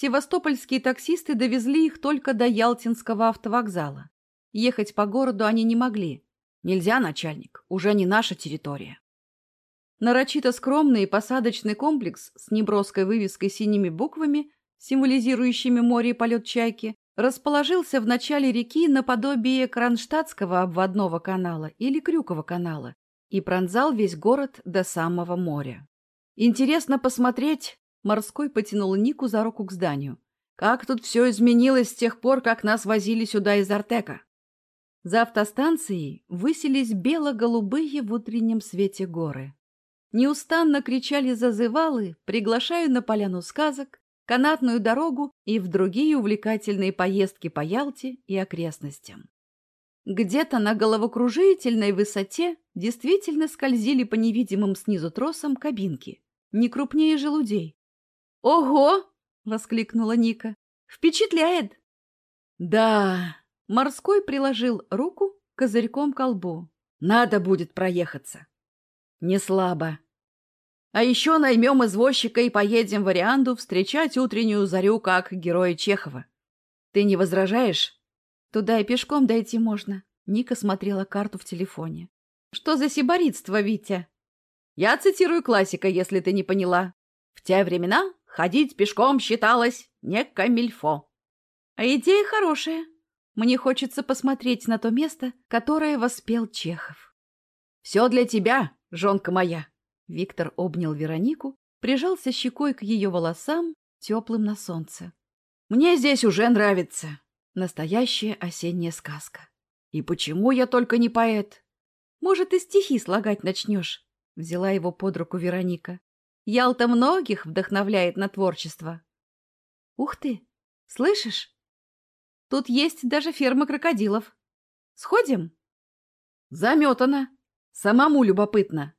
Севастопольские таксисты довезли их только до Ялтинского автовокзала. Ехать по городу они не могли. Нельзя, начальник, уже не наша территория. Нарочито скромный посадочный комплекс с неброской вывеской синими буквами, символизирующими море и полет чайки, расположился в начале реки наподобие Кронштадтского обводного канала или Крюкова канала и пронзал весь город до самого моря. Интересно посмотреть, морской потянул Нику за руку к зданию. Как тут все изменилось с тех пор, как нас возили сюда из Артека. За автостанцией высились бело-голубые в утреннем свете горы. Неустанно кричали зазывалы, приглашая на поляну сказок, канатную дорогу и в другие увлекательные поездки по Ялте и окрестностям. Где-то на головокружительной высоте действительно скользили по невидимым снизу тросам кабинки, не крупнее желудей. «Ого!» — воскликнула Ника. «Впечатляет!» «Да!» — морской приложил руку козырьком к колбу. «Надо будет проехаться!» Не слабо. А еще наймем извозчика и поедем в Арианду встречать утреннюю зарю, как героя Чехова. Ты не возражаешь? Туда и пешком дойти можно. Ника смотрела карту в телефоне. Что за сиборитство, Витя? Я цитирую классика, если ты не поняла. В те времена ходить пешком считалось не камильфо. А идея хорошая. Мне хочется посмотреть на то место, которое воспел Чехов. Все для тебя, жонка моя!» Виктор обнял Веронику, прижался щекой к ее волосам, теплым на солнце. «Мне здесь уже нравится. Настоящая осенняя сказка. И почему я только не поэт? Может, и стихи слагать начнешь?» Взяла его под руку Вероника. «Ялта многих вдохновляет на творчество». «Ух ты! Слышишь? Тут есть даже ферма крокодилов. Сходим?» «Заметано!» Самому любопытно.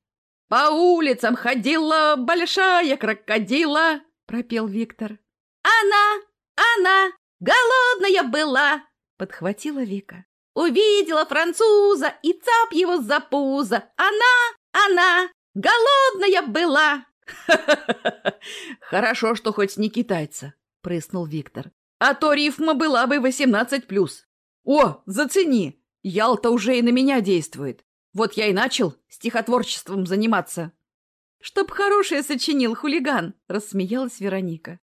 «По улицам ходила большая крокодила», — пропел Виктор. «Она, она, голодная была», — подхватила Вика. «Увидела француза и цап его за пузо. Она, она, голодная была». «Хорошо, что хоть не китайца», — прыснул Виктор. «А то рифма была бы восемнадцать плюс. О, зацени, Ялта уже и на меня действует. Вот я и начал стихотворчеством заниматься. Чтоб хорошее сочинил хулиган, рассмеялась Вероника.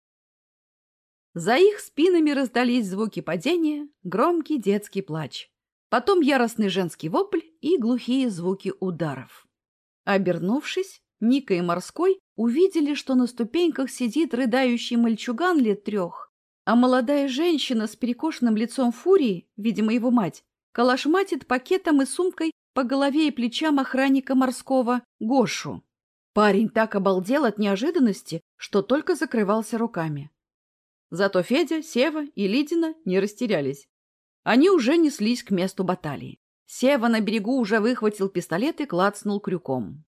За их спинами раздались звуки падения, громкий детский плач. Потом яростный женский вопль и глухие звуки ударов. Обернувшись, Ника и Морской увидели, что на ступеньках сидит рыдающий мальчуган лет трех, а молодая женщина с перекошенным лицом фурии, видимо, его мать, калашматит пакетом и сумкой по голове и плечам охранника морского Гошу. Парень так обалдел от неожиданности, что только закрывался руками. Зато Федя, Сева и Лидина не растерялись. Они уже неслись к месту баталии. Сева на берегу уже выхватил пистолет и клацнул крюком.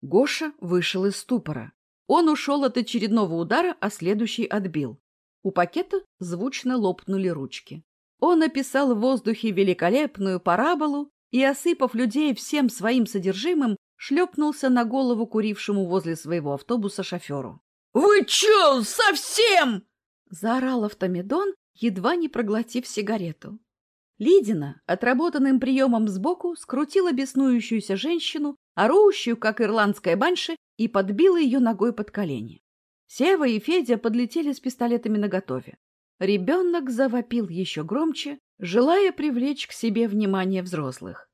Гоша вышел из ступора. Он ушел от очередного удара, а следующий отбил. У пакета звучно лопнули ручки. Он описал в воздухе великолепную параболу и, осыпав людей всем своим содержимым, шлепнулся на голову курившему возле своего автобуса шоферу. «Вы чё, совсем?» — заорал автомедон, едва не проглотив сигарету. Лидина, отработанным приемом сбоку, скрутила беснующуюся женщину, орущую, как ирландская банши, и подбила ее ногой под колени. Сева и Федя подлетели с пистолетами наготове. Ребенок завопил еще громче, желая привлечь к себе внимание взрослых.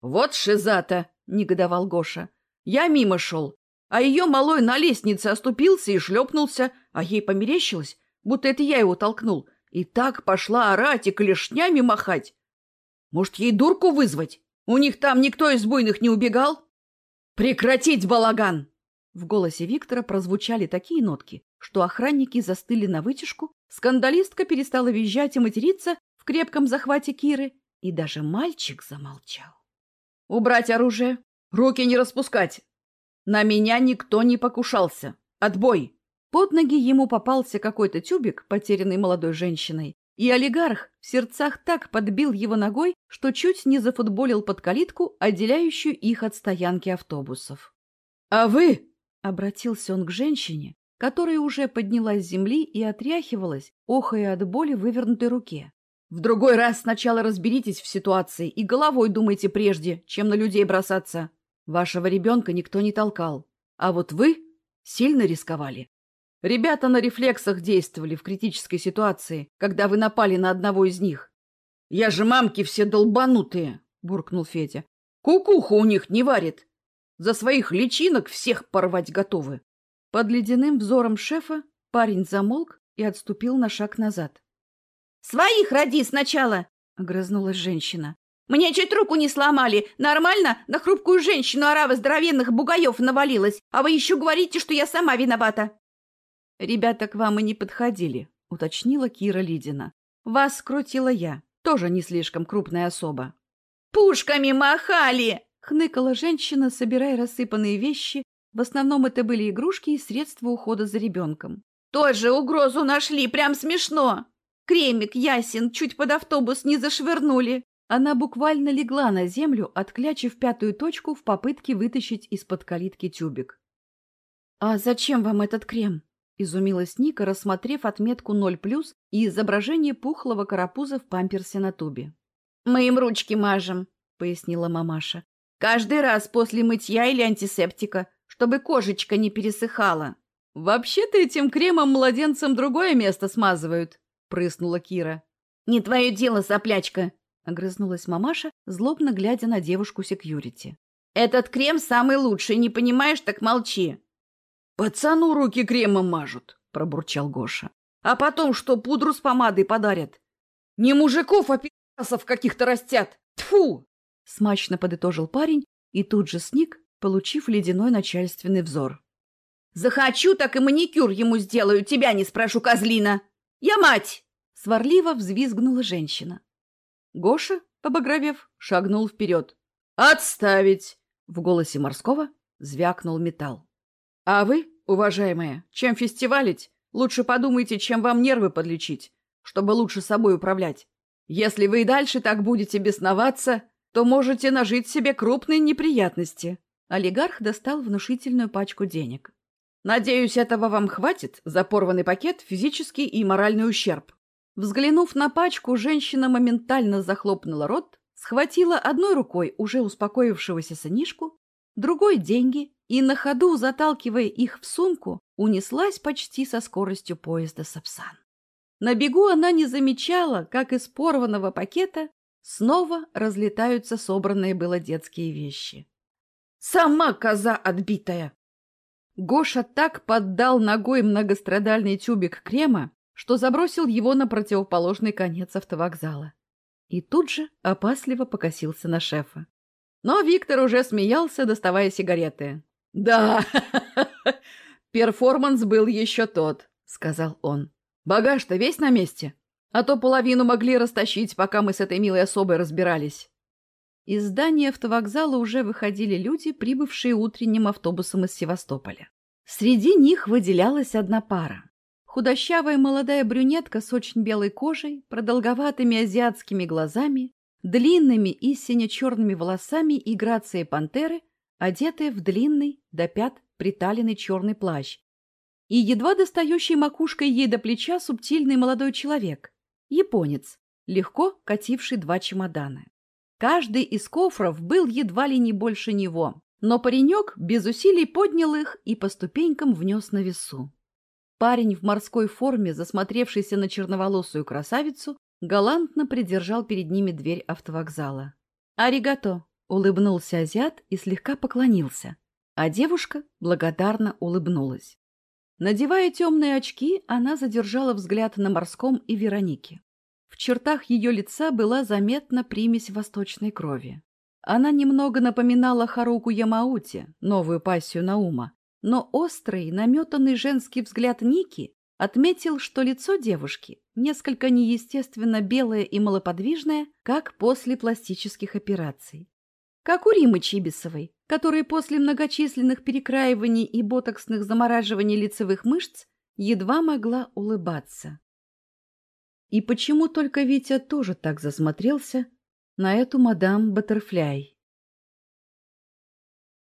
«Вот шизата!» — негодовал Гоша. «Я мимо шел, а ее малой на лестнице оступился и шлепнулся, а ей померещилось, будто это я его толкнул, и так пошла орать и клешнями махать. Может, ей дурку вызвать? У них там никто из буйных не убегал? Прекратить балаган!» В голосе Виктора прозвучали такие нотки, что охранники застыли на вытяжку, скандалистка перестала визжать и материться в крепком захвате Киры, и даже мальчик замолчал. «Убрать оружие! Руки не распускать! На меня никто не покушался! Отбой!» Под ноги ему попался какой-то тюбик, потерянный молодой женщиной, и олигарх в сердцах так подбил его ногой, что чуть не зафутболил под калитку, отделяющую их от стоянки автобусов. «А вы!» Обратился он к женщине, которая уже поднялась с земли и отряхивалась, охая от боли в вывернутой руке. «В другой раз сначала разберитесь в ситуации и головой думайте прежде, чем на людей бросаться. Вашего ребенка никто не толкал, а вот вы сильно рисковали. Ребята на рефлексах действовали в критической ситуации, когда вы напали на одного из них. «Я же мамки все долбанутые!» — буркнул Федя. «Кукуха у них не варит. За своих личинок всех порвать готовы. Под ледяным взором шефа парень замолк и отступил на шаг назад. «Своих роди сначала!» — огрызнулась женщина. «Мне чуть руку не сломали. Нормально? На хрупкую женщину орава здоровенных бугаев навалилась. А вы еще говорите, что я сама виновата!» «Ребята к вам и не подходили», — уточнила Кира Лидина. «Вас скрутила я, тоже не слишком крупная особа». «Пушками махали!» Хныкала женщина, собирая рассыпанные вещи. В основном это были игрушки и средства ухода за ребенком. «Тоже угрозу нашли, прям смешно! Кремик ясен, чуть под автобус не зашвырнули!» Она буквально легла на землю, отклячив пятую точку в попытке вытащить из-под калитки тюбик. «А зачем вам этот крем?» — изумилась Ника, рассмотрев отметку 0+, и изображение пухлого карапуза в памперсе на тубе. «Мы им ручки мажем», — пояснила мамаша. Каждый раз после мытья или антисептика, чтобы кожечка не пересыхала. «Вообще-то этим кремом младенцам другое место смазывают», — прыснула Кира. «Не твое дело, соплячка», — огрызнулась мамаша, злобно глядя на девушку секьюрити. «Этот крем самый лучший, не понимаешь, так молчи». «Пацану руки кремом мажут», — пробурчал Гоша. «А потом что, пудру с помадой подарят? Не мужиков, а пи***сов каких-то растят. Тфу! Смачно подытожил парень и тут же сник, получив ледяной начальственный взор. «Захочу, так и маникюр ему сделаю, тебя не спрошу, козлина! Я мать!» Сварливо взвизгнула женщина. Гоша, побагровев, шагнул вперед. «Отставить!» — в голосе морского звякнул металл. «А вы, уважаемая, чем фестивалить? Лучше подумайте, чем вам нервы подлечить, чтобы лучше собой управлять. Если вы и дальше так будете бесноваться, то можете нажить себе крупные неприятности. Олигарх достал внушительную пачку денег. Надеюсь, этого вам хватит за порванный пакет, физический и моральный ущерб. Взглянув на пачку, женщина моментально захлопнула рот, схватила одной рукой уже успокоившегося сынишку, другой — деньги, и на ходу, заталкивая их в сумку, унеслась почти со скоростью поезда Сапсан. На бегу она не замечала, как из порванного пакета Снова разлетаются собранные было детские вещи. «Сама коза отбитая!» Гоша так поддал ногой многострадальный тюбик крема, что забросил его на противоположный конец автовокзала. И тут же опасливо покосился на шефа. Но Виктор уже смеялся, доставая сигареты. «Да, перформанс был еще тот», — сказал он. «Багаж-то весь на месте?» А то половину могли растащить, пока мы с этой милой особой разбирались. Из здания автовокзала уже выходили люди, прибывшие утренним автобусом из Севастополя. Среди них выделялась одна пара. Худощавая молодая брюнетка с очень белой кожей, продолговатыми азиатскими глазами, длинными и сине-черными волосами и грацией пантеры, одетая в длинный до пят приталенный черный плащ, и едва достающий макушкой ей до плеча субтильный молодой человек, Японец, легко кативший два чемодана. Каждый из кофров был едва ли не больше него, но паренек без усилий поднял их и по ступенькам внес на весу. Парень в морской форме, засмотревшийся на черноволосую красавицу, галантно придержал перед ними дверь автовокзала. «Аригато!» — улыбнулся азиат и слегка поклонился, а девушка благодарно улыбнулась. Надевая темные очки, она задержала взгляд на морском и Веронике. В чертах ее лица была заметна примесь восточной крови. Она немного напоминала Харуку Ямаути, новую пассию Наума, но острый, наметанный женский взгляд Ники отметил, что лицо девушки несколько неестественно белое и малоподвижное, как после пластических операций. Как у Римы Чибисовой, которая после многочисленных перекраиваний и ботоксных замораживаний лицевых мышц едва могла улыбаться. И почему только Витя тоже так засмотрелся на эту мадам Баттерфляй?